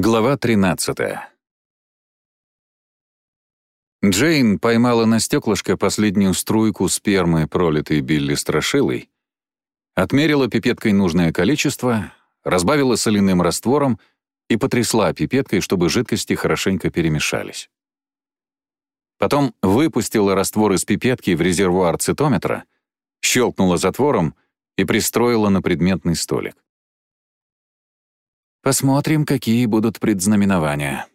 Глава 13 Джейн поймала на стеклышко последнюю струйку спермы, пролитой Билли Страшилой, отмерила пипеткой нужное количество, разбавила соляным раствором и потрясла пипеткой, чтобы жидкости хорошенько перемешались. Потом выпустила раствор из пипетки в резервуар цитометра, щелкнула затвором и пристроила на предметный столик. Посмотрим, какие будут предзнаменования.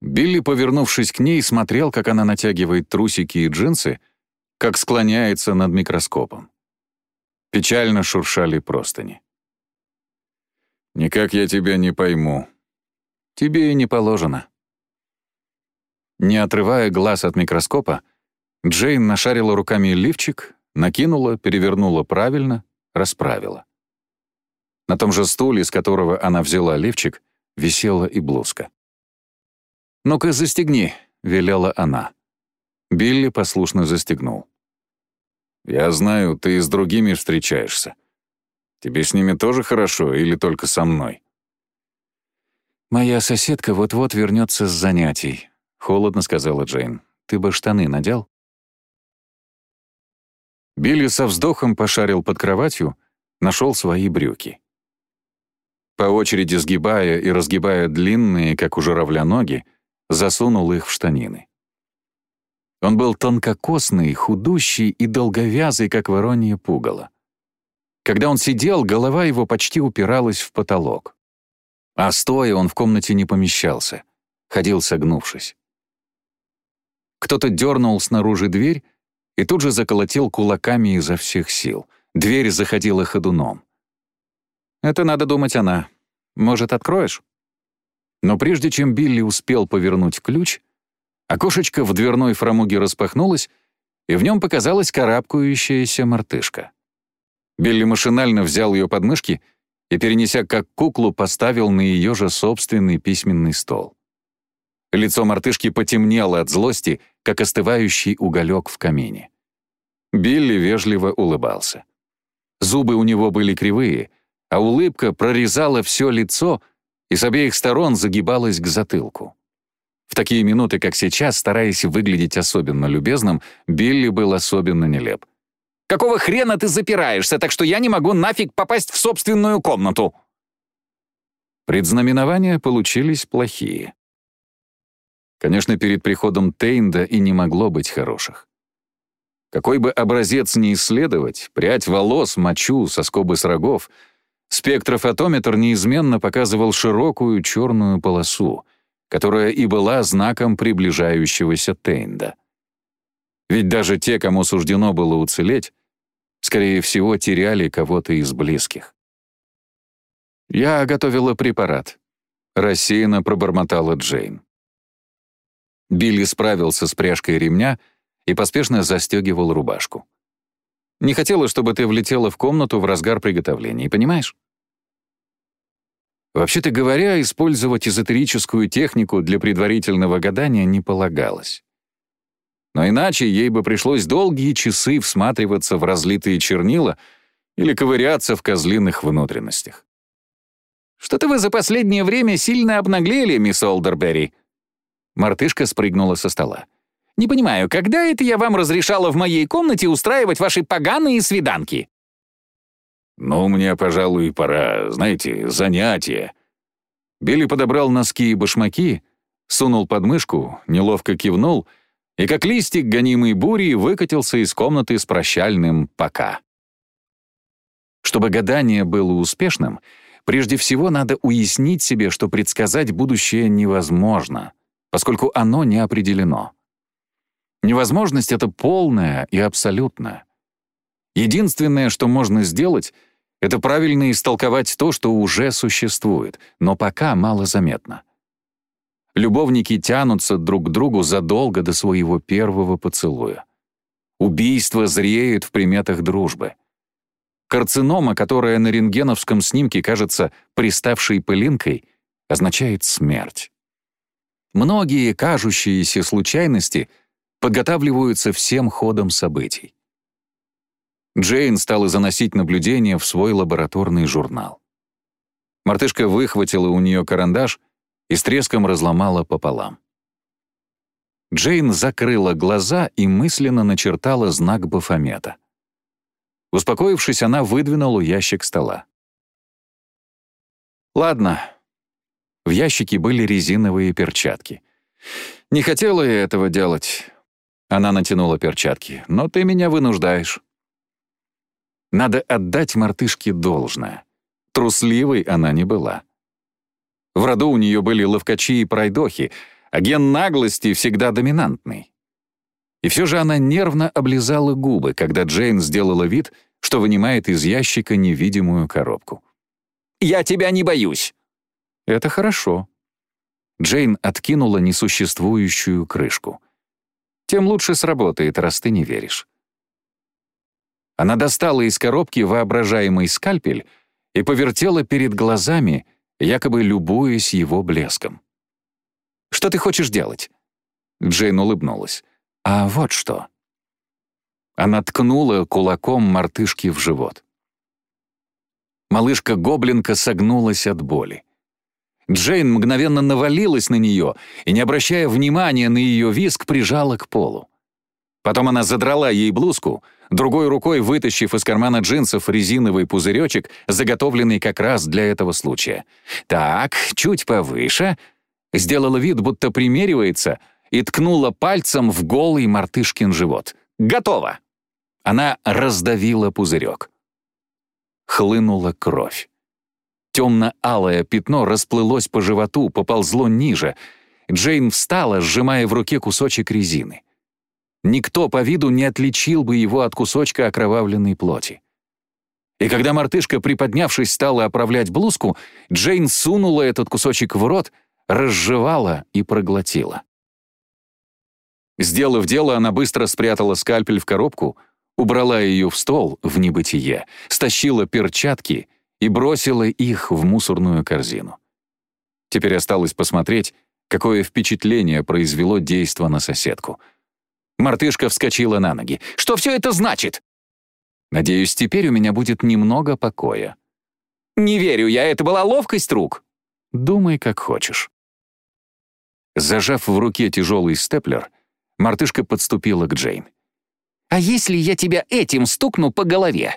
Билли, повернувшись к ней, смотрел, как она натягивает трусики и джинсы, как склоняется над микроскопом. Печально шуршали простыни. «Никак я тебя не пойму. Тебе и не положено». Не отрывая глаз от микроскопа, Джейн нашарила руками лифчик, накинула, перевернула правильно, расправила. На том же стуле, с которого она взяла лифчик, висела и блузка. «Ну-ка, застегни», — велела она. Билли послушно застегнул. «Я знаю, ты с другими встречаешься. Тебе с ними тоже хорошо или только со мной?» «Моя соседка вот-вот вернется с занятий», — холодно сказала Джейн. «Ты бы штаны надел?» Билли со вздохом пошарил под кроватью, нашел свои брюки по очереди сгибая и разгибая длинные, как у журавля, ноги, засунул их в штанины. Он был тонкокосный, худущий и долговязый, как воронье пугало. Когда он сидел, голова его почти упиралась в потолок. А стоя он в комнате не помещался, ходил согнувшись. Кто-то дернул снаружи дверь и тут же заколотил кулаками изо всех сил. Дверь заходила ходуном. Это надо думать она. Может, откроешь? Но прежде чем Билли успел повернуть ключ, окошечко в дверной фрамуге распахнулось, и в нем показалась карабкающаяся мартышка. Билли машинально взял ее подмышки и, перенеся как куклу, поставил на ее же собственный письменный стол. Лицо мартышки потемнело от злости, как остывающий уголек в камине. Билли вежливо улыбался. Зубы у него были кривые — а улыбка прорезала все лицо и с обеих сторон загибалась к затылку. В такие минуты, как сейчас, стараясь выглядеть особенно любезным, Билли был особенно нелеп. «Какого хрена ты запираешься, так что я не могу нафиг попасть в собственную комнату?» Предзнаменования получились плохие. Конечно, перед приходом Тейнда и не могло быть хороших. Какой бы образец ни исследовать, прядь волос, мочу, соскобы с рогов — Спектрофотометр неизменно показывал широкую черную полосу, которая и была знаком приближающегося Тейнда. Ведь даже те, кому суждено было уцелеть, скорее всего, теряли кого-то из близких. «Я готовила препарат», — рассеянно пробормотала Джейн. Билли справился с пряжкой ремня и поспешно застегивал рубашку. Не хотела, чтобы ты влетела в комнату в разгар приготовления, понимаешь? Вообще-то говоря, использовать эзотерическую технику для предварительного гадания не полагалось. Но иначе ей бы пришлось долгие часы всматриваться в разлитые чернила или ковыряться в козлиных внутренностях. «Что-то вы за последнее время сильно обнаглели, мисс Олдерберри». Мартышка спрыгнула со стола. Не понимаю, когда это я вам разрешала в моей комнате устраивать ваши поганые свиданки?» «Ну, мне, пожалуй, пора, знаете, занятия». Билли подобрал носки и башмаки, сунул под мышку, неловко кивнул и, как листик, гонимый бурей, выкатился из комнаты с прощальным «пока». Чтобы гадание было успешным, прежде всего надо уяснить себе, что предсказать будущее невозможно, поскольку оно не определено. Невозможность — это полная и абсолютная. Единственное, что можно сделать, это правильно истолковать то, что уже существует, но пока малозаметно. Любовники тянутся друг к другу задолго до своего первого поцелуя. Убийство зреет в приметах дружбы. Карцинома, которая на рентгеновском снимке кажется приставшей пылинкой, означает смерть. Многие кажущиеся случайности — подготавливаются всем ходом событий. Джейн стала заносить наблюдения в свой лабораторный журнал. Мартышка выхватила у нее карандаш и с треском разломала пополам. Джейн закрыла глаза и мысленно начертала знак Бафомета. Успокоившись, она выдвинула ящик стола. «Ладно». В ящике были резиновые перчатки. «Не хотела я этого делать». Она натянула перчатки. «Но ты меня вынуждаешь». Надо отдать мартышке должное. Трусливой она не была. В роду у нее были ловкачи и пройдохи, а ген наглости всегда доминантный. И все же она нервно облизала губы, когда Джейн сделала вид, что вынимает из ящика невидимую коробку. «Я тебя не боюсь!» «Это хорошо». Джейн откинула несуществующую крышку. «Тем лучше сработает, раз ты не веришь». Она достала из коробки воображаемый скальпель и повертела перед глазами, якобы любуясь его блеском. «Что ты хочешь делать?» Джейн улыбнулась. «А вот что». Она ткнула кулаком мартышки в живот. Малышка-гоблинка согнулась от боли. Джейн мгновенно навалилась на нее и, не обращая внимания на ее виск, прижала к полу. Потом она задрала ей блузку, другой рукой вытащив из кармана джинсов резиновый пузыречек, заготовленный как раз для этого случая. «Так, чуть повыше», сделала вид, будто примеривается, и ткнула пальцем в голый мартышкин живот. «Готово!» Она раздавила пузырек. Хлынула кровь. Темно-алое пятно расплылось по животу, поползло ниже. Джейн встала, сжимая в руке кусочек резины. Никто по виду не отличил бы его от кусочка окровавленной плоти. И когда мартышка, приподнявшись, стала оправлять блузку, Джейн сунула этот кусочек в рот, разжевала и проглотила. Сделав дело, она быстро спрятала скальпель в коробку, убрала ее в стол в небытие, стащила перчатки и бросила их в мусорную корзину. Теперь осталось посмотреть, какое впечатление произвело действо на соседку — Мартышка вскочила на ноги. «Что все это значит?» «Надеюсь, теперь у меня будет немного покоя». «Не верю я, это была ловкость рук». «Думай, как хочешь». Зажав в руке тяжелый степлер, мартышка подступила к Джейн. «А если я тебя этим стукну по голове?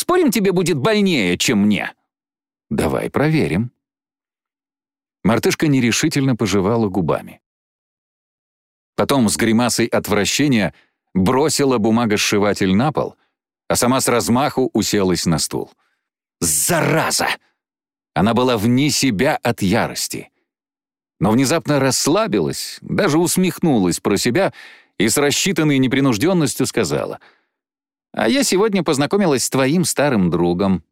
Спорим, тебе будет больнее, чем мне?» «Давай проверим». Мартышка нерешительно пожевала губами. Потом с гримасой отвращения бросила бумагосшиватель на пол, а сама с размаху уселась на стул. «Зараза!» Она была вне себя от ярости. Но внезапно расслабилась, даже усмехнулась про себя и с рассчитанной непринужденностью сказала, «А я сегодня познакомилась с твоим старым другом».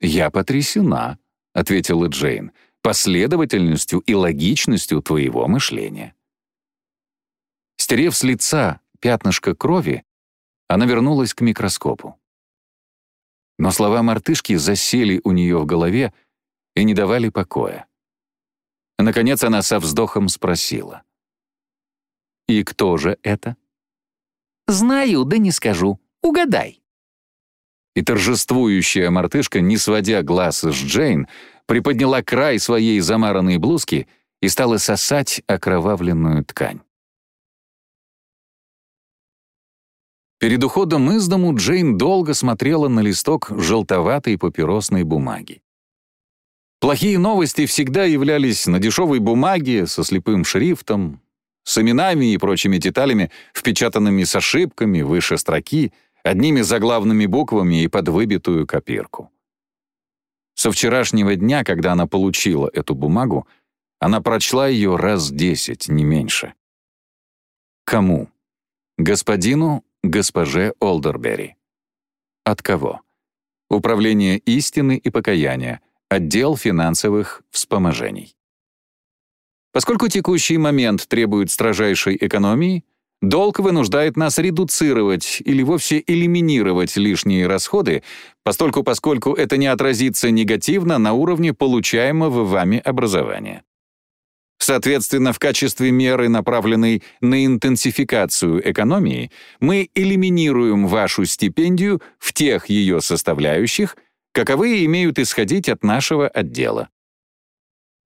«Я потрясена», — ответила Джейн, «последовательностью и логичностью твоего мышления». Стерев с лица пятнышко крови, она вернулась к микроскопу. Но слова мартышки засели у нее в голове и не давали покоя. Наконец она со вздохом спросила. «И кто же это?» «Знаю, да не скажу. Угадай». И торжествующая мартышка, не сводя глаз с Джейн, приподняла край своей замаранной блузки и стала сосать окровавленную ткань. Перед уходом из дому Джейн долго смотрела на листок желтоватой папиросной бумаги. Плохие новости всегда являлись на дешевой бумаге со слепым шрифтом, с именами и прочими деталями, впечатанными с ошибками выше строки, одними заглавными буквами и под выбитую копирку. Со вчерашнего дня, когда она получила эту бумагу, она прочла ее раз десять, не меньше. Кому? Господину госпоже Олдербери. От кого? Управление истины и покаяния, отдел финансовых вспоможений. Поскольку текущий момент требует строжайшей экономии, долг вынуждает нас редуцировать или вовсе элиминировать лишние расходы, постольку поскольку это не отразится негативно на уровне получаемого вами образования. Соответственно, в качестве меры, направленной на интенсификацию экономии, мы элиминируем вашу стипендию в тех ее составляющих, каковые имеют исходить от нашего отдела.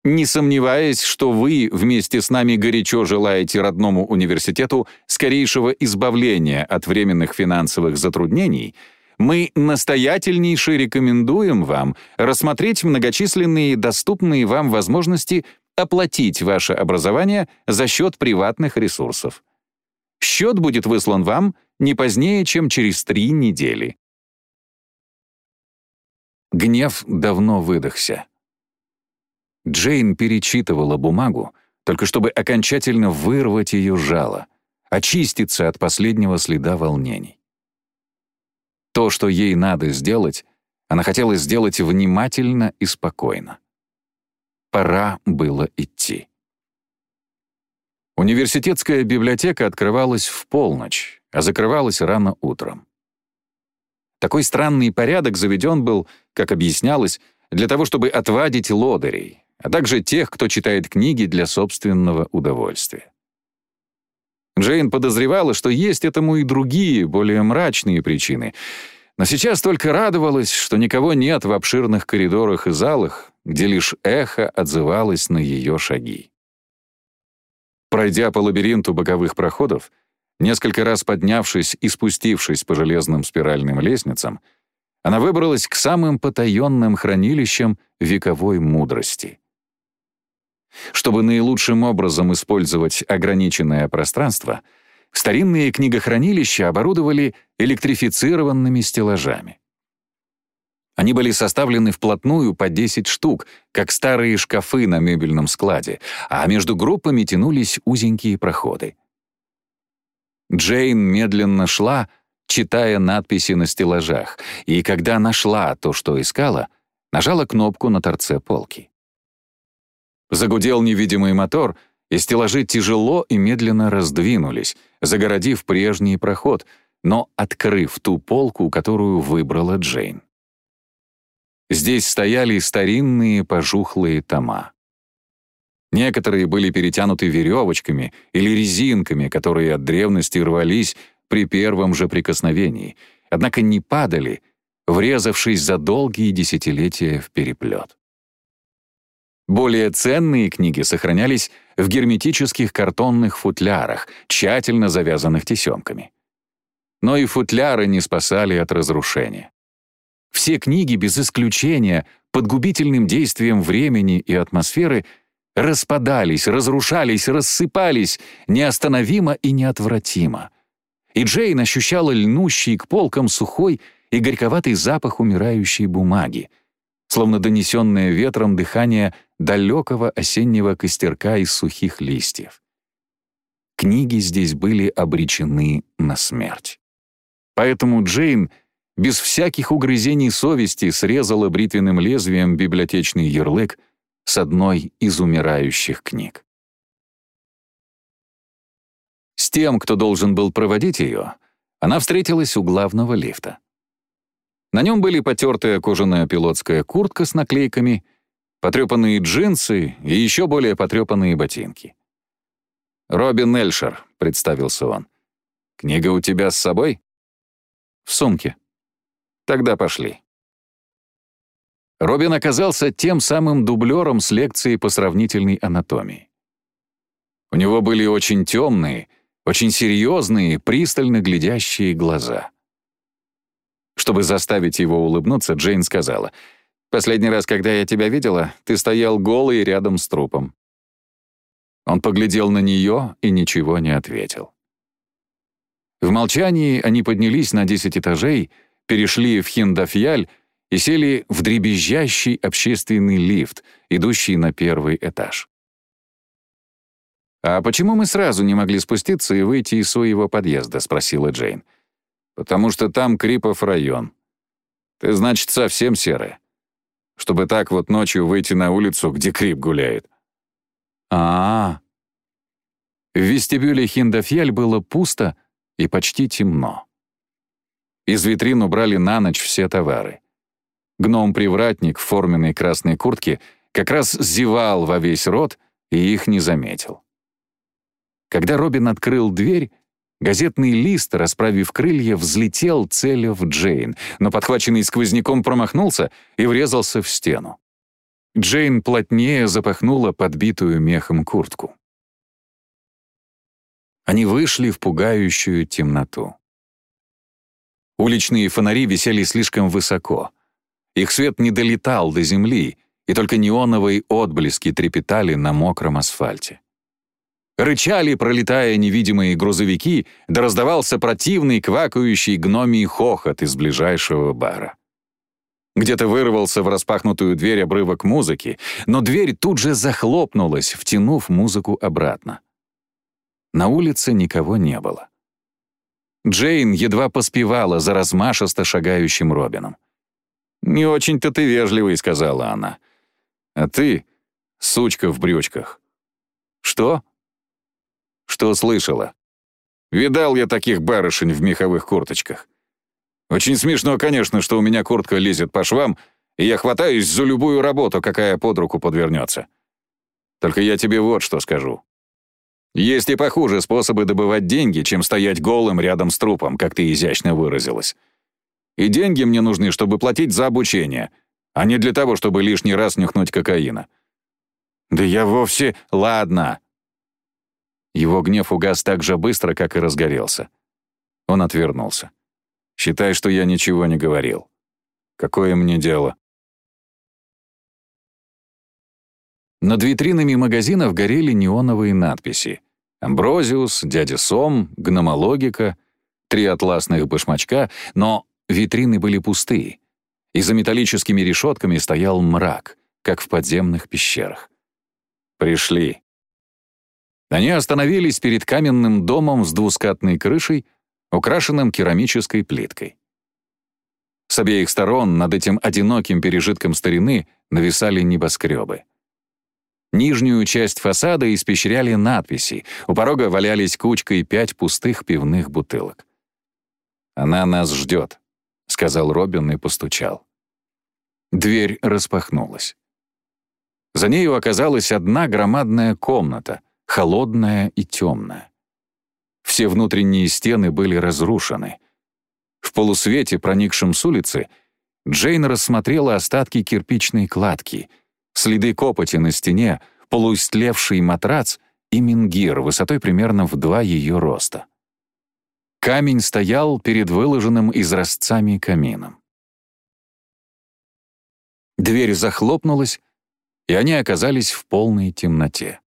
Не сомневаясь, что вы вместе с нами горячо желаете родному университету скорейшего избавления от временных финансовых затруднений, мы настоятельнейше рекомендуем вам рассмотреть многочисленные доступные вам возможности оплатить ваше образование за счет приватных ресурсов. Счет будет выслан вам не позднее, чем через три недели. Гнев давно выдохся. Джейн перечитывала бумагу, только чтобы окончательно вырвать ее жало, очиститься от последнего следа волнений. То, что ей надо сделать, она хотела сделать внимательно и спокойно. Пора было идти. Университетская библиотека открывалась в полночь, а закрывалась рано утром. Такой странный порядок заведен был, как объяснялось, для того, чтобы отвадить лодырей, а также тех, кто читает книги для собственного удовольствия. Джейн подозревала, что есть этому и другие, более мрачные причины, но сейчас только радовалась, что никого нет в обширных коридорах и залах, где лишь эхо отзывалось на ее шаги. Пройдя по лабиринту боковых проходов, несколько раз поднявшись и спустившись по железным спиральным лестницам, она выбралась к самым потаенным хранилищам вековой мудрости — чтобы наилучшим образом использовать ограниченное пространство, старинные книгохранилища оборудовали электрифицированными стеллажами. Они были составлены вплотную по 10 штук, как старые шкафы на мебельном складе, а между группами тянулись узенькие проходы. Джейн медленно шла, читая надписи на стеллажах, и когда нашла то, что искала, нажала кнопку на торце полки. Загудел невидимый мотор, и стеллажи тяжело и медленно раздвинулись, загородив прежний проход, но открыв ту полку, которую выбрала Джейн. Здесь стояли старинные пожухлые тома. Некоторые были перетянуты веревочками или резинками, которые от древности рвались при первом же прикосновении, однако не падали, врезавшись за долгие десятилетия в переплет. Более ценные книги сохранялись в герметических картонных футлярах, тщательно завязанных тесемками. Но и футляры не спасали от разрушения. Все книги, без исключения, под губительным действием времени и атмосферы распадались, разрушались, рассыпались неостановимо и неотвратимо. И Джейн ощущала льнущий к полкам сухой и горьковатый запах умирающей бумаги, словно донесенное ветром дыхание далекого осеннего костерка из сухих листьев. Книги здесь были обречены на смерть. Поэтому Джейн без всяких угрызений совести срезала бритвенным лезвием библиотечный ярлык с одной из умирающих книг. С тем, кто должен был проводить ее, она встретилась у главного лифта. На нем были потертая кожаная пилотская куртка с наклейками — потрепанные джинсы и еще более потрепанные ботинки. «Робин Эльшер», — представился он. «Книга у тебя с собой?» «В сумке». «Тогда пошли». Робин оказался тем самым дублером с лекции по сравнительной анатомии. У него были очень темные, очень серьезные, пристально глядящие глаза. Чтобы заставить его улыбнуться, Джейн сказала — Последний раз, когда я тебя видела, ты стоял голый рядом с трупом». Он поглядел на нее и ничего не ответил. В молчании они поднялись на десять этажей, перешли в Хиндафьяль и сели в дребезжащий общественный лифт, идущий на первый этаж. «А почему мы сразу не могли спуститься и выйти из своего подъезда?» — спросила Джейн. «Потому что там Крипов район. Ты, значит, совсем серая чтобы так вот ночью выйти на улицу, где Крип гуляет. А, -а, а В вестибюле Хиндафьяль было пусто и почти темно. Из витрин убрали на ночь все товары. Гном-привратник в форменной красной куртке как раз зевал во весь рот и их не заметил. Когда Робин открыл дверь, Газетный лист, расправив крылья, взлетел, целя в Джейн, но подхваченный сквозняком промахнулся и врезался в стену. Джейн плотнее запахнула подбитую мехом куртку. Они вышли в пугающую темноту. Уличные фонари висели слишком высоко. Их свет не долетал до земли, и только неоновые отблески трепетали на мокром асфальте. Рычали, пролетая невидимые грузовики, да раздавался противный квакающий гномий хохот из ближайшего бара. Где-то вырвался в распахнутую дверь обрывок музыки, но дверь тут же захлопнулась, втянув музыку обратно. На улице никого не было. Джейн едва поспевала за размашисто шагающим Робином. «Не очень-то ты вежливый», — сказала она. «А ты — сучка в брючках». «Что?» «Что слышала?» «Видал я таких барышень в меховых курточках. Очень смешно, конечно, что у меня куртка лезет по швам, и я хватаюсь за любую работу, какая под руку подвернется. Только я тебе вот что скажу. Есть и похуже способы добывать деньги, чем стоять голым рядом с трупом, как ты изящно выразилась. И деньги мне нужны, чтобы платить за обучение, а не для того, чтобы лишний раз нюхнуть кокаина. Да я вовсе... Ладно. Его гнев угас так же быстро, как и разгорелся. Он отвернулся. Считай, что я ничего не говорил. Какое мне дело? Над витринами магазинов горели неоновые надписи. Амброзиус, дядя Сом, гномологика, три атласных башмачка, но витрины были пустые, и за металлическими решетками стоял мрак, как в подземных пещерах. Пришли. Они остановились перед каменным домом с двускатной крышей, украшенным керамической плиткой. С обеих сторон над этим одиноким пережитком старины нависали небоскребы. Нижнюю часть фасада испещряли надписи, у порога валялись кучкой пять пустых пивных бутылок. «Она нас ждет», — сказал Робин и постучал. Дверь распахнулась. За нею оказалась одна громадная комната, холодная и темная. Все внутренние стены были разрушены. В полусвете, проникшем с улицы, Джейн рассмотрела остатки кирпичной кладки — следы копоти на стене, полуистлевший матрац и мингир высотой примерно в два ее роста. Камень стоял перед выложенным изразцами камином. Дверь захлопнулась, и они оказались в полной темноте.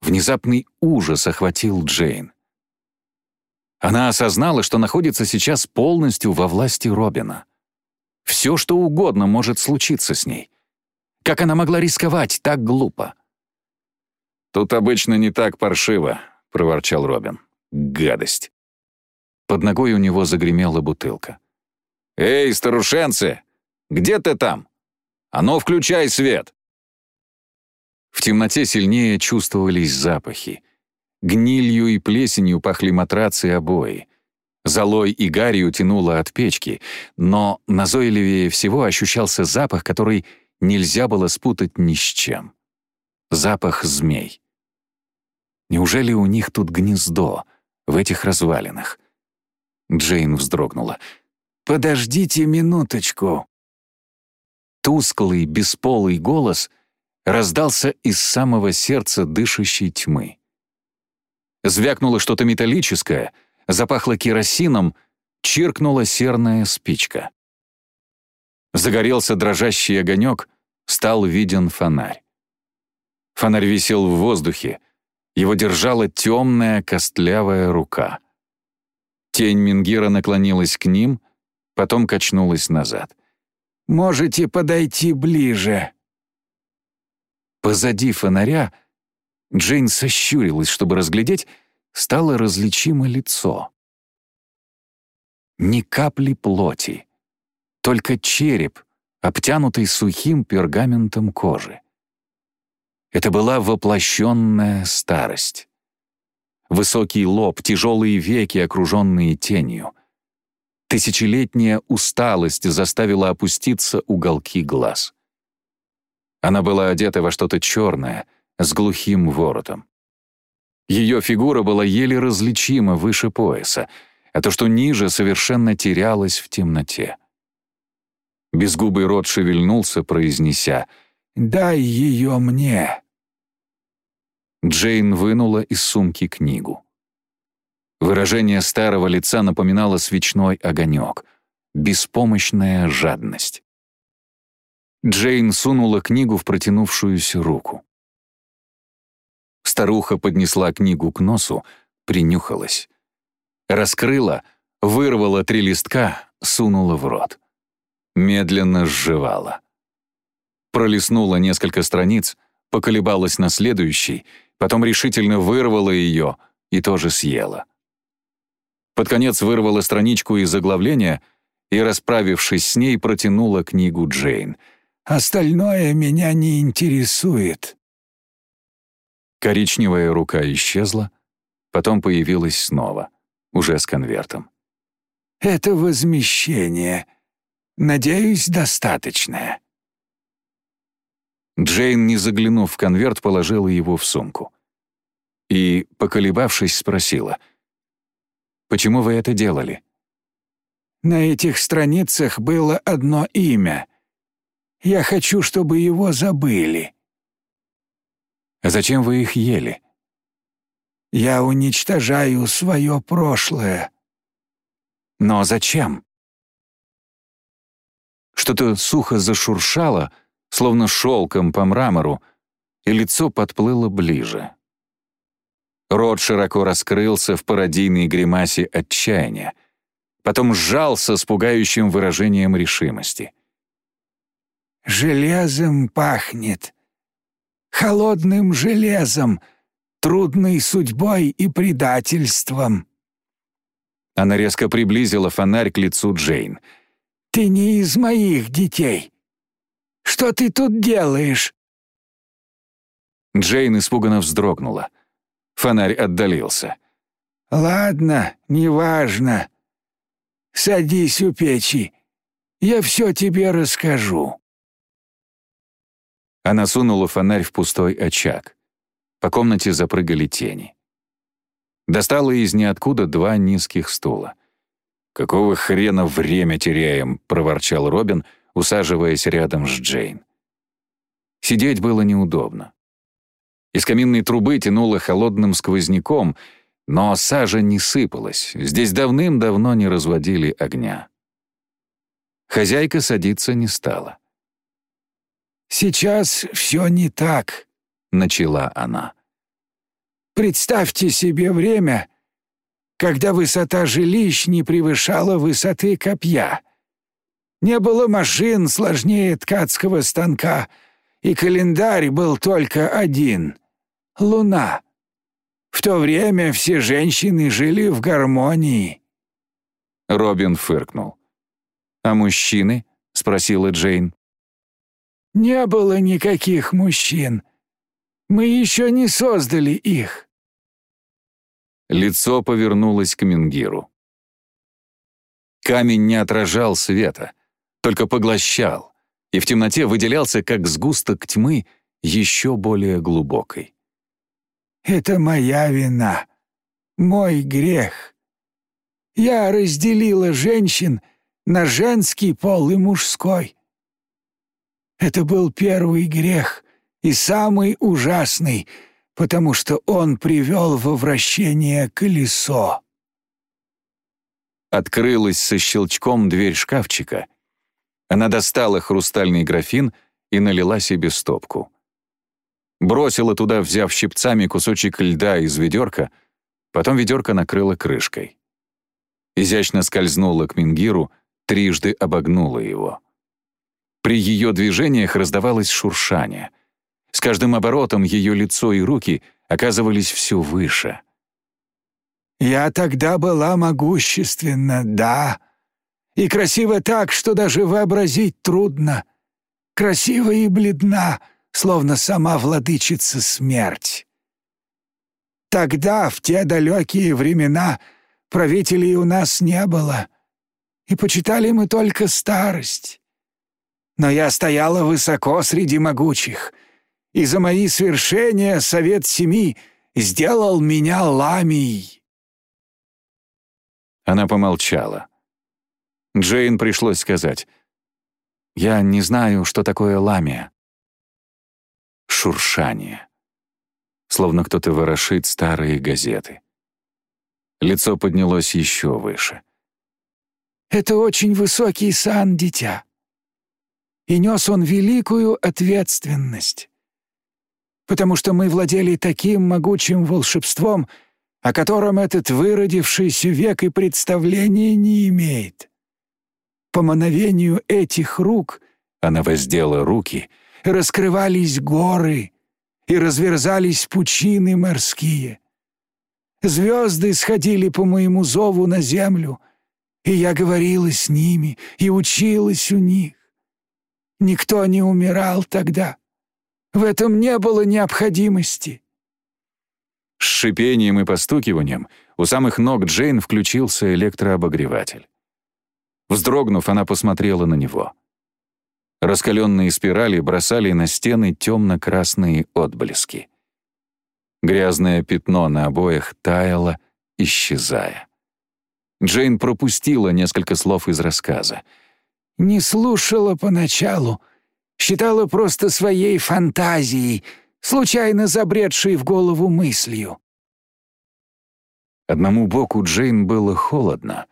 Внезапный ужас охватил Джейн. Она осознала, что находится сейчас полностью во власти Робина. Все, что угодно может случиться с ней. Как она могла рисковать так глупо? «Тут обычно не так паршиво», — проворчал Робин. «Гадость». Под ногой у него загремела бутылка. «Эй, старушенцы! Где ты там? А ну, включай свет!» В темноте сильнее чувствовались запахи. Гнилью и плесенью пахли матрацы и обои. Золой и гарью тянуло от печки, но назойливее всего ощущался запах, который нельзя было спутать ни с чем. Запах змей. Неужели у них тут гнездо, в этих развалинах? Джейн вздрогнула. «Подождите минуточку!» Тусклый, бесполый голос раздался из самого сердца дышащей тьмы. Звякнуло что-то металлическое, запахло керосином, чиркнула серная спичка. Загорелся дрожащий огонек, стал виден фонарь. Фонарь висел в воздухе, его держала темная костлявая рука. Тень Мингира наклонилась к ним, потом качнулась назад. «Можете подойти ближе». Позади фонаря Джейн сощурилась, чтобы разглядеть, стало различимо лицо. Ни капли плоти только череп, обтянутый сухим пергаментом кожи. Это была воплощенная старость. Высокий лоб, тяжелые веки, окруженные тенью. Тысячелетняя усталость заставила опуститься уголки глаз. Она была одета во что-то черное, с глухим воротом. Ее фигура была еле различима выше пояса, а то, что ниже, совершенно терялось в темноте. Безгубый рот шевельнулся, произнеся «Дай ее мне». Джейн вынула из сумки книгу. Выражение старого лица напоминало свечной огонек, беспомощная жадность. Джейн сунула книгу в протянувшуюся руку. Старуха поднесла книгу к носу, принюхалась. Раскрыла, вырвала три листка, сунула в рот. Медленно сживала. Пролистнула несколько страниц, поколебалась на следующий, потом решительно вырвала ее и тоже съела. Под конец вырвала страничку из заглавления и, расправившись с ней, протянула книгу Джейн. «Остальное меня не интересует». Коричневая рука исчезла, потом появилась снова, уже с конвертом. «Это возмещение. Надеюсь, достаточное». Джейн, не заглянув в конверт, положила его в сумку. И, поколебавшись, спросила, «Почему вы это делали?» «На этих страницах было одно имя. Я хочу, чтобы его забыли». «А зачем вы их ели?» «Я уничтожаю свое прошлое». «Но зачем?» Что-то сухо зашуршало, словно шелком по мрамору, и лицо подплыло ближе. Рот широко раскрылся в пародийной гримасе отчаяния, потом сжался с пугающим выражением решимости. «Железом пахнет», холодным железом, трудной судьбой и предательством». Она резко приблизила фонарь к лицу Джейн. «Ты не из моих детей. Что ты тут делаешь?» Джейн испуганно вздрогнула. Фонарь отдалился. «Ладно, неважно. Садись у печи. Я все тебе расскажу». Она сунула фонарь в пустой очаг. По комнате запрыгали тени. Достала из ниоткуда два низких стула. «Какого хрена время теряем?» — проворчал Робин, усаживаясь рядом с Джейн. Сидеть было неудобно. Из каминной трубы тянуло холодным сквозняком, но сажа не сыпалась, здесь давным-давно не разводили огня. Хозяйка садиться не стала. «Сейчас все не так», — начала она. «Представьте себе время, когда высота жилищ не превышала высоты копья. Не было машин сложнее ткацкого станка, и календарь был только один — луна. В то время все женщины жили в гармонии». Робин фыркнул. «А мужчины?» — спросила Джейн. Не было никаких мужчин. Мы еще не создали их». Лицо повернулось к Мингиру. Камень не отражал света, только поглощал, и в темноте выделялся, как сгусток тьмы, еще более глубокой. «Это моя вина, мой грех. Я разделила женщин на женский пол и мужской. Это был первый грех и самый ужасный, потому что он привел во вращение колесо. Открылась со щелчком дверь шкафчика. Она достала хрустальный графин и налила себе стопку. Бросила туда, взяв щипцами кусочек льда из ведерка, потом ведерко накрыла крышкой. Изящно скользнула к Мингиру, трижды обогнула его. При ее движениях раздавалось шуршание. С каждым оборотом ее лицо и руки оказывались все выше. «Я тогда была могущественна, да. И красиво так, что даже вообразить трудно. Красиво и бледна, словно сама владычица смерть. Тогда, в те далекие времена, правителей у нас не было, и почитали мы только старость но я стояла высоко среди могучих, и за мои свершения Совет Семи сделал меня ламией». Она помолчала. Джейн пришлось сказать, «Я не знаю, что такое ламия». Шуршание. Словно кто-то ворошит старые газеты. Лицо поднялось еще выше. «Это очень высокий сан, дитя. И нес он великую ответственность. Потому что мы владели таким могучим волшебством, о котором этот выродившийся век и представления не имеет. По мановению этих рук, она воздела руки, раскрывались горы и разверзались пучины морские. Звезды сходили по моему зову на землю, и я говорила с ними и училась у них. Никто не умирал тогда. В этом не было необходимости. С шипением и постукиванием у самых ног Джейн включился электрообогреватель. Вздрогнув, она посмотрела на него. Раскаленные спирали бросали на стены темно-красные отблески. Грязное пятно на обоях таяло, исчезая. Джейн пропустила несколько слов из рассказа. «Не слушала поначалу. Считала просто своей фантазией, случайно забредшей в голову мыслью». Одному боку Джейн было холодно,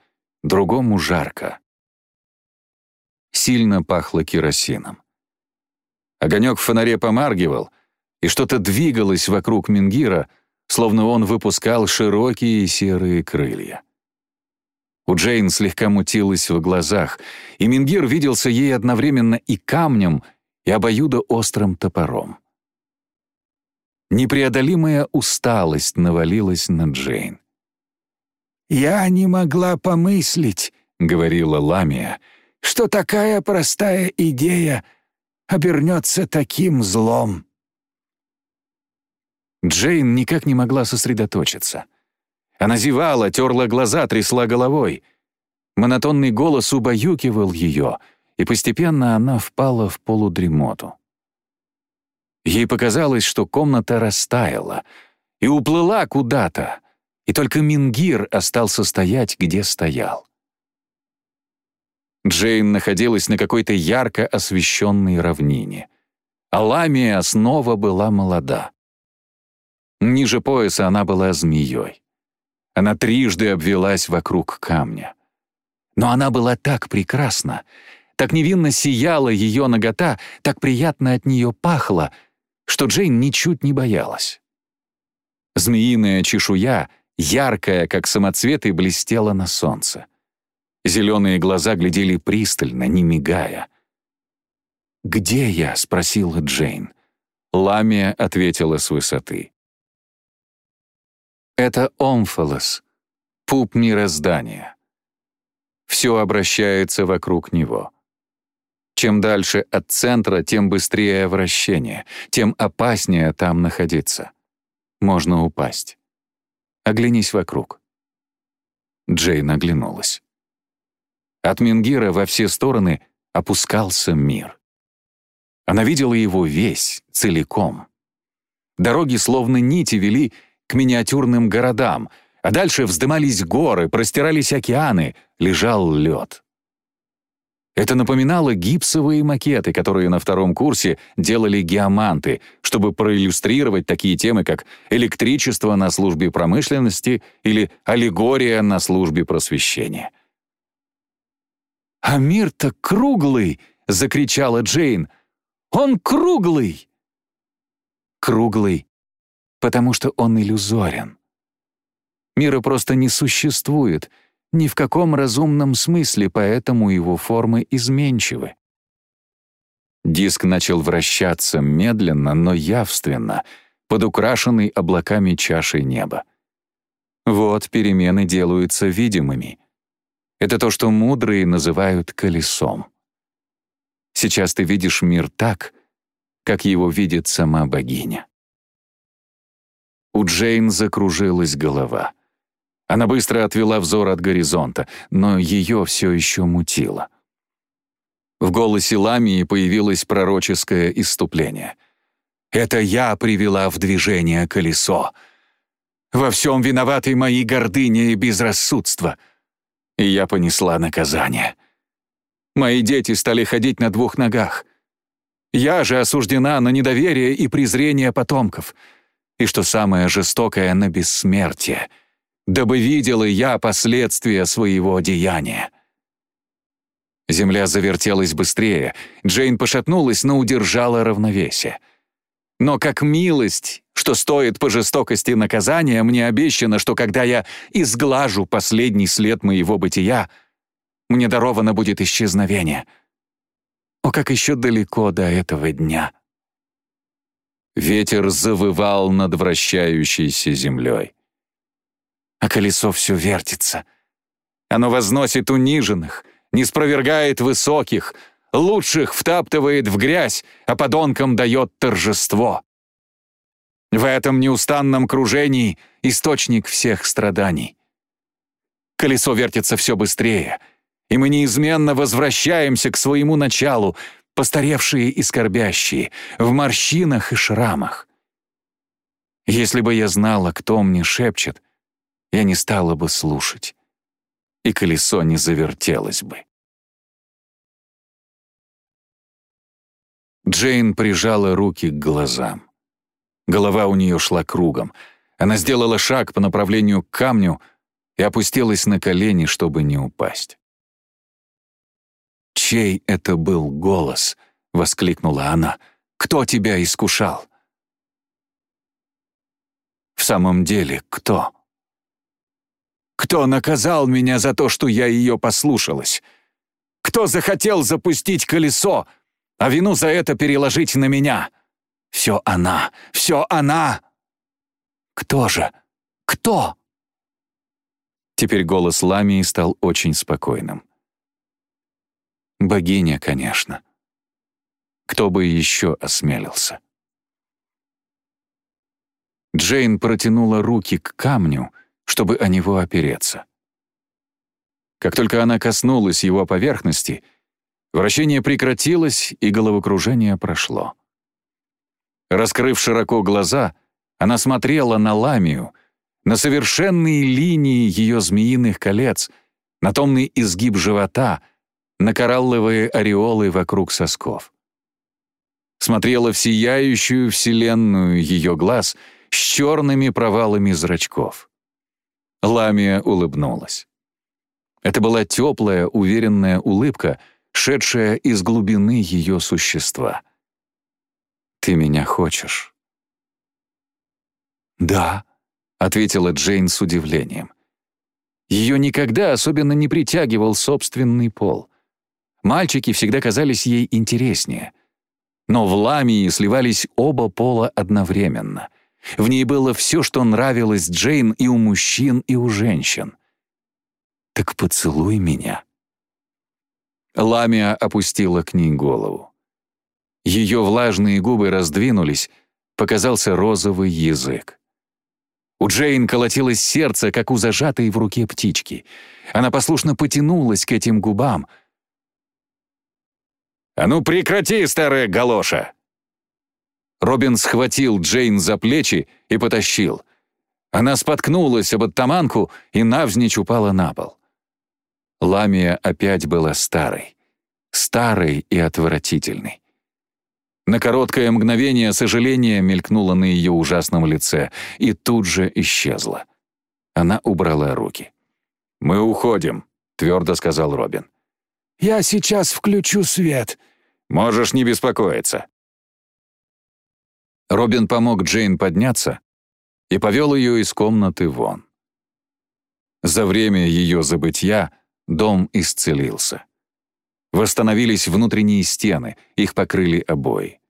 другому — жарко. Сильно пахло керосином. Огонек в фонаре помаргивал, и что-то двигалось вокруг Мингира, словно он выпускал широкие серые крылья. У Джейн слегка мутилась в глазах, и Мингир виделся ей одновременно и камнем, и обоюдоострым топором. Непреодолимая усталость навалилась на Джейн. «Я не могла помыслить», — говорила Ламия, «что такая простая идея обернется таким злом». Джейн никак не могла сосредоточиться. Она зевала, терла глаза, трясла головой. Монотонный голос убаюкивал ее, и постепенно она впала в полудремоту. Ей показалось, что комната растаяла и уплыла куда-то, и только Мингир остался стоять, где стоял. Джейн находилась на какой-то ярко освещенной равнине. А Ламия снова была молода. Ниже пояса она была змеей. Она трижды обвелась вокруг камня. Но она была так прекрасна, так невинно сияла ее нагота, так приятно от нее пахло, что Джейн ничуть не боялась. Змеиная чешуя, яркая, как самоцветы, блестела на солнце. Зеленые глаза глядели пристально, не мигая. «Где я?» — спросила Джейн. Ламия ответила с высоты. Это Омфалос, пуп мироздания. Все обращается вокруг него. Чем дальше от центра, тем быстрее вращение, тем опаснее там находиться. Можно упасть. Оглянись вокруг. Джейн оглянулась. От Мингира во все стороны опускался мир. Она видела его весь, целиком. Дороги словно нити вели к миниатюрным городам, а дальше вздымались горы, простирались океаны, лежал лед. Это напоминало гипсовые макеты, которые на втором курсе делали геоманты, чтобы проиллюстрировать такие темы, как электричество на службе промышленности или аллегория на службе просвещения. «А мир-то круглый!» — закричала Джейн. «Он круглый!» «Круглый потому что он иллюзорен. Мира просто не существует ни в каком разумном смысле, поэтому его формы изменчивы. Диск начал вращаться медленно, но явственно, под украшенной облаками чашей неба. Вот перемены делаются видимыми. Это то, что мудрые называют колесом. Сейчас ты видишь мир так, как его видит сама богиня. У Джейн закружилась голова. Она быстро отвела взор от горизонта, но ее все еще мутило. В голосе Ламии появилось пророческое иступление. «Это я привела в движение колесо. Во всем виноваты мои гордыня и безрассудство. И я понесла наказание. Мои дети стали ходить на двух ногах. Я же осуждена на недоверие и презрение потомков. И что самое жестокое, на бессмертие. Дабы видела я последствия своего деяния. Земля завертелась быстрее. Джейн пошатнулась, но удержала равновесие. Но как милость, что стоит по жестокости наказания, мне обещано, что когда я изглажу последний след моего бытия, мне даровано будет исчезновение. О, как еще далеко до этого дня! Ветер завывал над вращающейся землей. А колесо все вертится. Оно возносит униженных, не спровергает высоких, лучших втаптывает в грязь, а подонкам дает торжество. В этом неустанном кружении источник всех страданий. Колесо вертится все быстрее, и мы неизменно возвращаемся к своему началу, постаревшие и скорбящие, в морщинах и шрамах. Если бы я знала, кто мне шепчет, я не стала бы слушать и колесо не завертелось бы. Джейн прижала руки к глазам. Голова у нее шла кругом. Она сделала шаг по направлению к камню и опустилась на колени, чтобы не упасть. «Чей это был голос?» — воскликнула она. «Кто тебя искушал?» «В самом деле, кто?» Кто наказал меня за то, что я ее послушалась? Кто захотел запустить колесо, а вину за это переложить на меня? Все она, все она! Кто же? Кто? Теперь голос Ламии стал очень спокойным. Богиня, конечно. Кто бы еще осмелился? Джейн протянула руки к камню, чтобы о него опереться. Как только она коснулась его поверхности, вращение прекратилось, и головокружение прошло. Раскрыв широко глаза, она смотрела на ламию, на совершенные линии ее змеиных колец, на томный изгиб живота, на коралловые ореолы вокруг сосков. Смотрела в сияющую вселенную ее глаз с черными провалами зрачков. Ламия улыбнулась. Это была теплая, уверенная улыбка, шедшая из глубины ее существа. «Ты меня хочешь?» «Да», — ответила Джейн с удивлением. Ее никогда особенно не притягивал собственный пол. Мальчики всегда казались ей интереснее. Но в Ламии сливались оба пола одновременно — в ней было все, что нравилось Джейн и у мужчин, и у женщин. «Так поцелуй меня». Ламия опустила к ней голову. Ее влажные губы раздвинулись, показался розовый язык. У Джейн колотилось сердце, как у зажатой в руке птички. Она послушно потянулась к этим губам. «А ну прекрати, старая галоша!» Робин схватил Джейн за плечи и потащил. Она споткнулась об оттаманку и навзничь упала на пол. Ламия опять была старой. Старой и отвратительной. На короткое мгновение сожаление мелькнуло на ее ужасном лице и тут же исчезло. Она убрала руки. «Мы уходим», — твердо сказал Робин. «Я сейчас включу свет». «Можешь не беспокоиться». Робин помог Джейн подняться и повел ее из комнаты вон. За время ее забытья дом исцелился. Восстановились внутренние стены, их покрыли обои.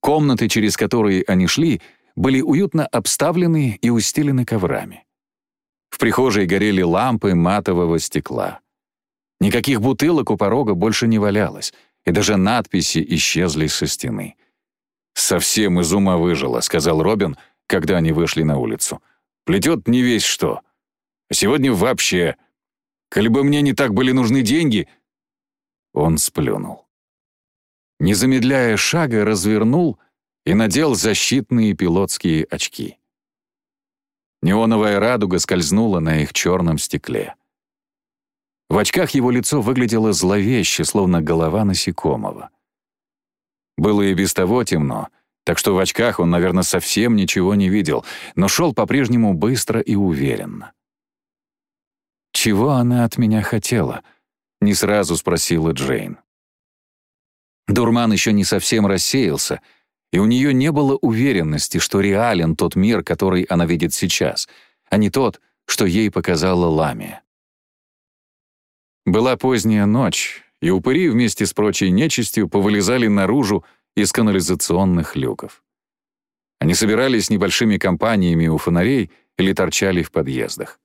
Комнаты, через которые они шли, были уютно обставлены и устелены коврами. В прихожей горели лампы матового стекла. Никаких бутылок у порога больше не валялось, и даже надписи исчезли со стены. «Совсем из ума выжила», — сказал Робин, когда они вышли на улицу. «Плетет не весь что. Сегодня вообще. Коли бы мне не так были нужны деньги...» Он сплюнул. Не замедляя шага, развернул и надел защитные пилотские очки. Неоновая радуга скользнула на их черном стекле. В очках его лицо выглядело зловеще, словно голова насекомого. Было и без того темно, так что в очках он, наверное, совсем ничего не видел, но шел по-прежнему быстро и уверенно. «Чего она от меня хотела?» — не сразу спросила Джейн. Дурман еще не совсем рассеялся, и у нее не было уверенности, что реален тот мир, который она видит сейчас, а не тот, что ей показала Ламия. Была поздняя ночь, и упыри вместе с прочей нечистью повылезали наружу из канализационных люков. Они собирались небольшими компаниями у фонарей или торчали в подъездах.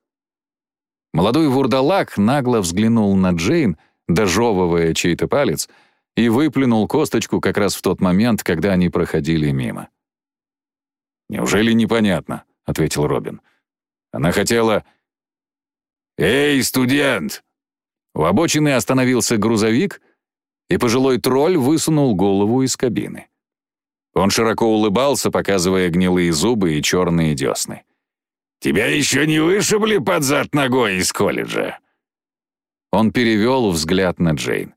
Молодой вурдалак нагло взглянул на Джейн, дожевывая чей-то палец, и выплюнул косточку как раз в тот момент, когда они проходили мимо. «Неужели непонятно?» — ответил Робин. «Она хотела...» «Эй, студент!» У обочины остановился грузовик, и пожилой тролль высунул голову из кабины. Он широко улыбался, показывая гнилые зубы и черные десны. «Тебя еще не вышибли под зад ногой из колледжа?» Он перевел взгляд на Джейн.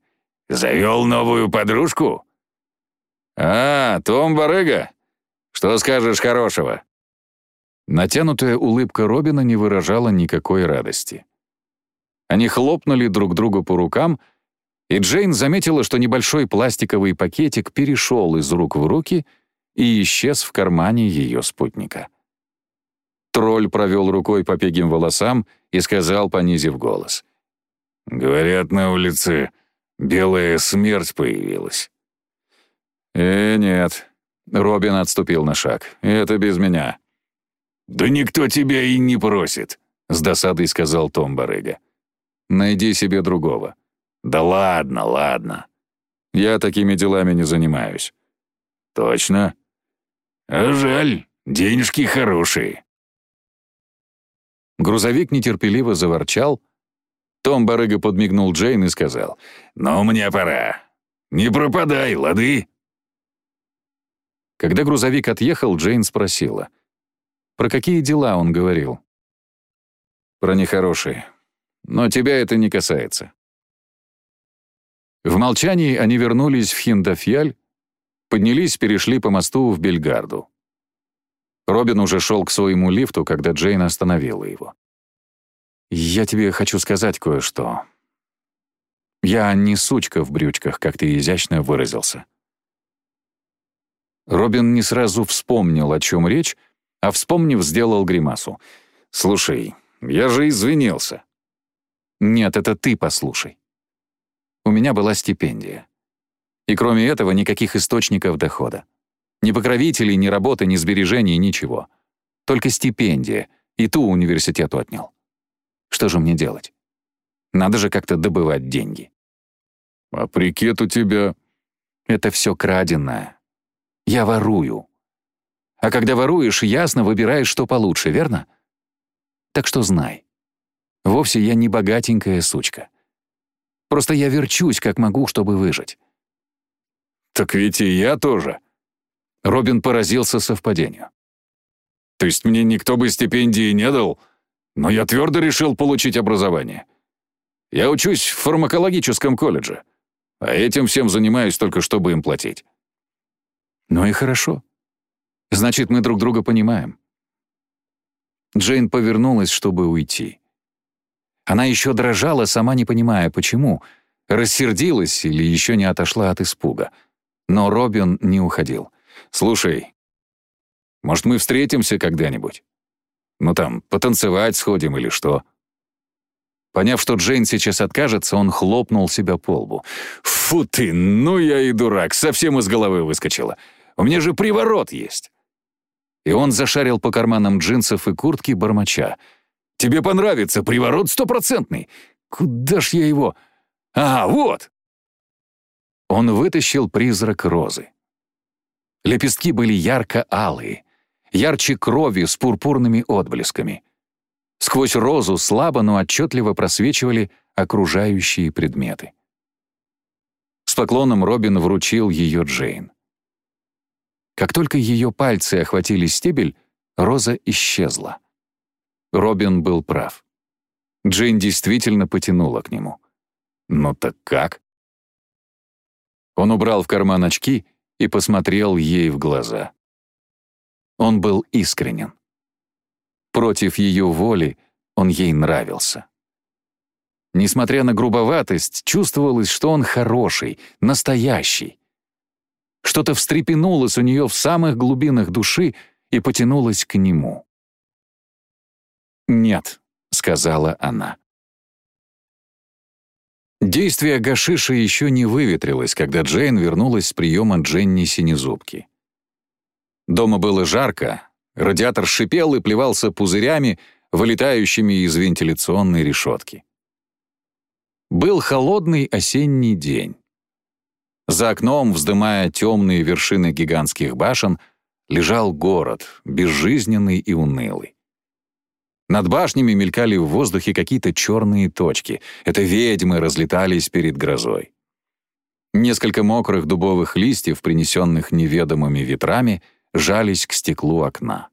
«Завел новую подружку?» «А, Том Барыга? Что скажешь хорошего?» Натянутая улыбка Робина не выражала никакой радости. Они хлопнули друг другу по рукам, и Джейн заметила, что небольшой пластиковый пакетик перешел из рук в руки и исчез в кармане ее спутника. Тролль провел рукой по пегим волосам и сказал, понизив голос. «Говорят, на улице белая смерть появилась». «Э, нет». Робин отступил на шаг. «Это без меня». «Да никто тебя и не просит», — с досадой сказал Том Барыга. Найди себе другого». «Да ладно, ладно. Я такими делами не занимаюсь». «Точно? А жаль, денежки хорошие». Грузовик нетерпеливо заворчал. Том Барыга подмигнул Джейн и сказал, «Ну, мне пора. Не пропадай, лады?» Когда грузовик отъехал, Джейн спросила, «Про какие дела он говорил?» «Про нехорошие. Но тебя это не касается». В молчании они вернулись в Хиндафьяль, поднялись, перешли по мосту в Бельгарду. Робин уже шел к своему лифту, когда Джейн остановила его. «Я тебе хочу сказать кое-что. Я не сучка в брючках, как ты изящно выразился». Робин не сразу вспомнил, о чем речь, а вспомнив, сделал гримасу. «Слушай, я же извинился». Нет, это ты послушай. У меня была стипендия. И кроме этого никаких источников дохода. Ни покровителей, ни работы, ни сбережений, ничего. Только стипендия, и ту университет отнял. Что же мне делать? Надо же как-то добывать деньги. А прикет у тебя... Это все краденое. Я ворую. А когда воруешь, ясно выбираешь, что получше, верно? Так что знай. Вовсе я не богатенькая сучка. Просто я верчусь, как могу, чтобы выжить. Так ведь и я тоже. Робин поразился совпадению. То есть мне никто бы стипендии не дал, но я твердо решил получить образование. Я учусь в фармакологическом колледже, а этим всем занимаюсь только, чтобы им платить. Ну и хорошо. Значит, мы друг друга понимаем. Джейн повернулась, чтобы уйти. Она еще дрожала, сама не понимая, почему. Рассердилась или еще не отошла от испуга. Но Робин не уходил. «Слушай, может, мы встретимся когда-нибудь? Ну там, потанцевать сходим или что?» Поняв, что Джейн сейчас откажется, он хлопнул себя по лбу. «Фу ты, ну я и дурак, совсем из головы выскочила. У меня же приворот есть!» И он зашарил по карманам джинсов и куртки бормоча — Тебе понравится, приворот стопроцентный. Куда ж я его? А, вот!» Он вытащил призрак розы. Лепестки были ярко-алые, ярче крови с пурпурными отблесками. Сквозь розу слабо, но отчетливо просвечивали окружающие предметы. С поклоном Робин вручил ее Джейн. Как только ее пальцы охватили стебель, роза исчезла. Робин был прав. Джейн действительно потянула к нему. «Ну так как?» Он убрал в карман очки и посмотрел ей в глаза. Он был искренен. Против ее воли он ей нравился. Несмотря на грубоватость, чувствовалось, что он хороший, настоящий. Что-то встрепенулось у нее в самых глубинах души и потянулось к нему. «Нет», — сказала она. Действие гашиша еще не выветрилось, когда Джейн вернулась с приема Дженни Синезубки. Дома было жарко, радиатор шипел и плевался пузырями, вылетающими из вентиляционной решетки. Был холодный осенний день. За окном, вздымая темные вершины гигантских башен, лежал город, безжизненный и унылый. Над башнями мелькали в воздухе какие-то черные точки. Это ведьмы разлетались перед грозой. Несколько мокрых дубовых листьев, принесенных неведомыми ветрами, жались к стеклу окна.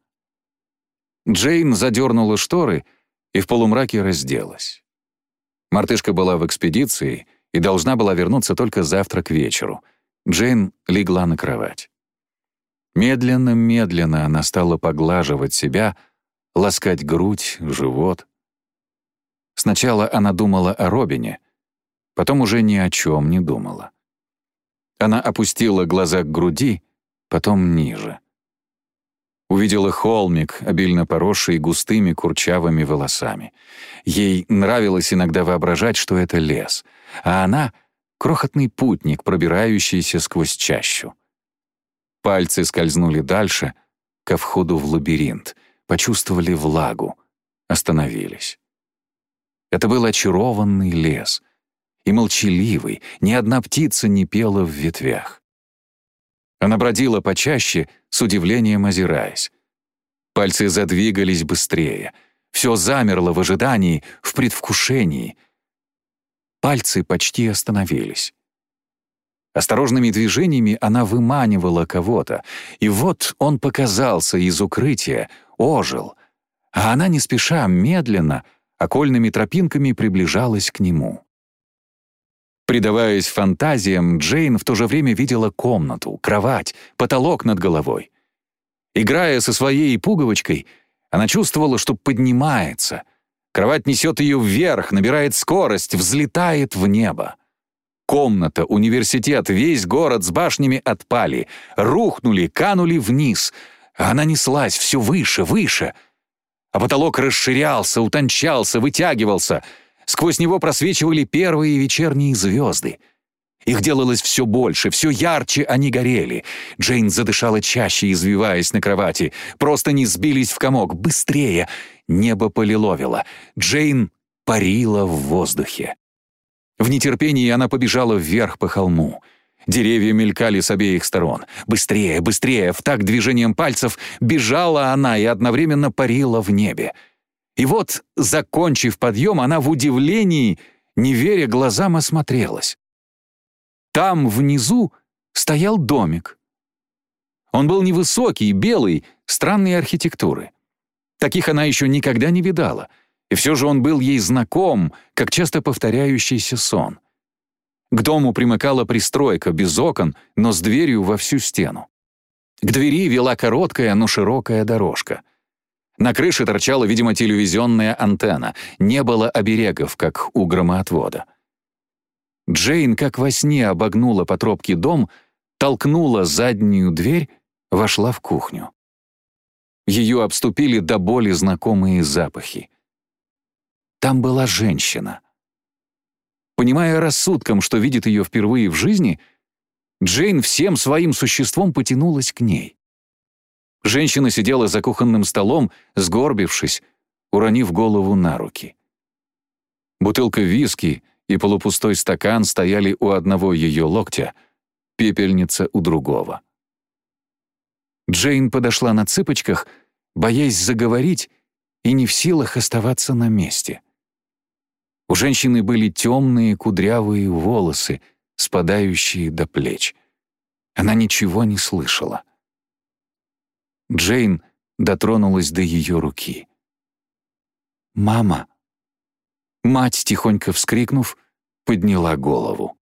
Джейн задернула шторы и в полумраке разделась. Мартышка была в экспедиции и должна была вернуться только завтра к вечеру. Джейн легла на кровать. Медленно-медленно она стала поглаживать себя, ласкать грудь, живот. Сначала она думала о Робине, потом уже ни о чем не думала. Она опустила глаза к груди, потом ниже. Увидела холмик, обильно поросший густыми курчавыми волосами. Ей нравилось иногда воображать, что это лес, а она — крохотный путник, пробирающийся сквозь чащу. Пальцы скользнули дальше, ко входу в лабиринт, почувствовали влагу, остановились. Это был очарованный лес, и молчаливый, ни одна птица не пела в ветвях. Она бродила почаще, с удивлением озираясь. Пальцы задвигались быстрее. Все замерло в ожидании, в предвкушении. Пальцы почти остановились. Осторожными движениями она выманивала кого-то, и вот он показался из укрытия, ожил, а она не спеша, медленно, окольными тропинками приближалась к нему. Предаваясь фантазиям, Джейн в то же время видела комнату, кровать, потолок над головой. Играя со своей пуговочкой, она чувствовала, что поднимается. Кровать несет ее вверх, набирает скорость, взлетает в небо. Комната, университет, весь город с башнями отпали, рухнули, канули вниз. Она неслась все выше, выше. А потолок расширялся, утончался, вытягивался — Сквозь него просвечивали первые вечерние звезды. Их делалось все больше, все ярче они горели. Джейн задышала чаще, извиваясь на кровати. Просто не сбились в комок. Быстрее! Небо полиловило. Джейн парила в воздухе. В нетерпении она побежала вверх по холму. Деревья мелькали с обеих сторон. Быстрее, быстрее, в такт движением пальцев бежала она и одновременно парила в небе. И вот, закончив подъем, она в удивлении, не веря глазам, осмотрелась. Там, внизу, стоял домик. Он был невысокий, белый, странной архитектуры. Таких она еще никогда не видала, и все же он был ей знаком, как часто повторяющийся сон. К дому примыкала пристройка, без окон, но с дверью во всю стену. К двери вела короткая, но широкая дорожка. На крыше торчала, видимо, телевизионная антенна. Не было оберегов, как у громоотвода. Джейн, как во сне, обогнула по тропке дом, толкнула заднюю дверь, вошла в кухню. Ее обступили до боли знакомые запахи. Там была женщина. Понимая рассудком, что видит ее впервые в жизни, Джейн всем своим существом потянулась к ней. Женщина сидела за кухонным столом, сгорбившись, уронив голову на руки. Бутылка виски и полупустой стакан стояли у одного ее локтя, пепельница у другого. Джейн подошла на цыпочках, боясь заговорить и не в силах оставаться на месте. У женщины были темные кудрявые волосы, спадающие до плеч. Она ничего не слышала. Джейн дотронулась до ее руки. «Мама!» Мать, тихонько вскрикнув, подняла голову.